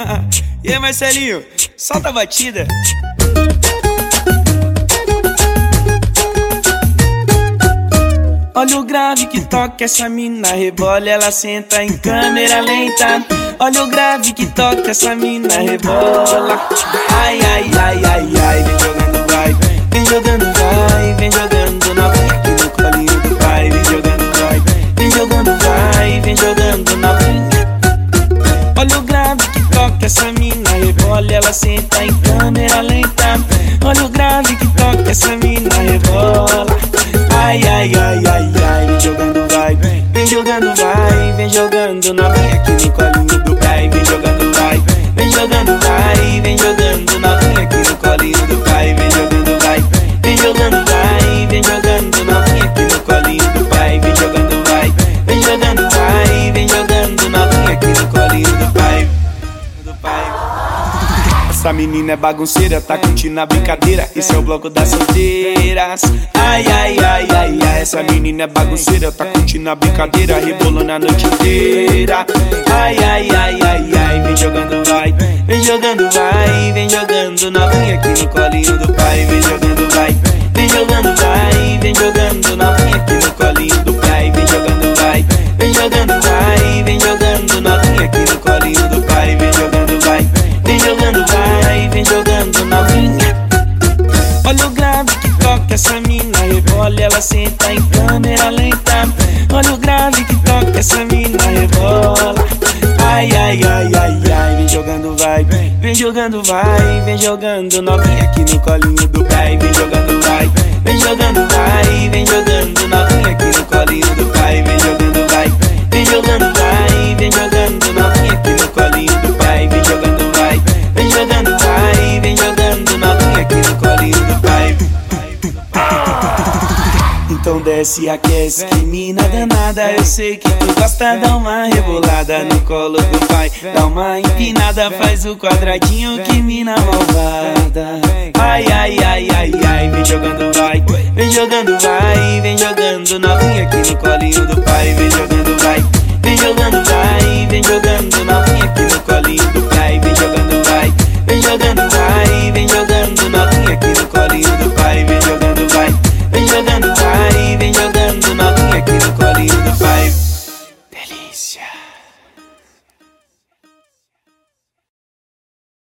e aí, Marcelinho, solta a batida. Olha o grave que toca essa mina rebola, ela senta em câmera lenta. Olha o grave que toca essa mina rebola. Ai, ai, ai, ai, ela senta em câmera lenta. Olha o grave que toca essa mina rebola. Ai, ai, ai, ai, ai, vem jogando, vai, vem jogando, vai, vem jogando novinha aqui no colinho Essa menina é bagunceira, tá curtindo a brincadeira. Esse é o bloco das solteiras. Ai, ai, ai, ai, ai. Essa menina é bagunceira, tá curtindo a brincadeira. Rebolando a noite inteira. Ai, ai, ai, ai, ai. Vem jogando, vai. Vem jogando, vai. Vem jogando novinha aqui no colinho do pai. Vem jogando, vai. Senta em câmera lenta. Olha o grave que toca essa mina rebola. Ai, ai, ai, ai, ai, vem jogando, vai, vem jogando, vai, vem jogando novinha aqui no colinho do pai, vem jogando, vai, vem jogando, Então desce aquece, que mina danada. Eu sei que tu gosta, dá uma rebolada no colo do pai. Dá uma empinada, faz o quadradinho, que mina malvada. Ai, ai, ai, ai, ai, vem jogando, vai. Vem jogando, vai, vem jogando novinha aqui no colinho do pai. Vem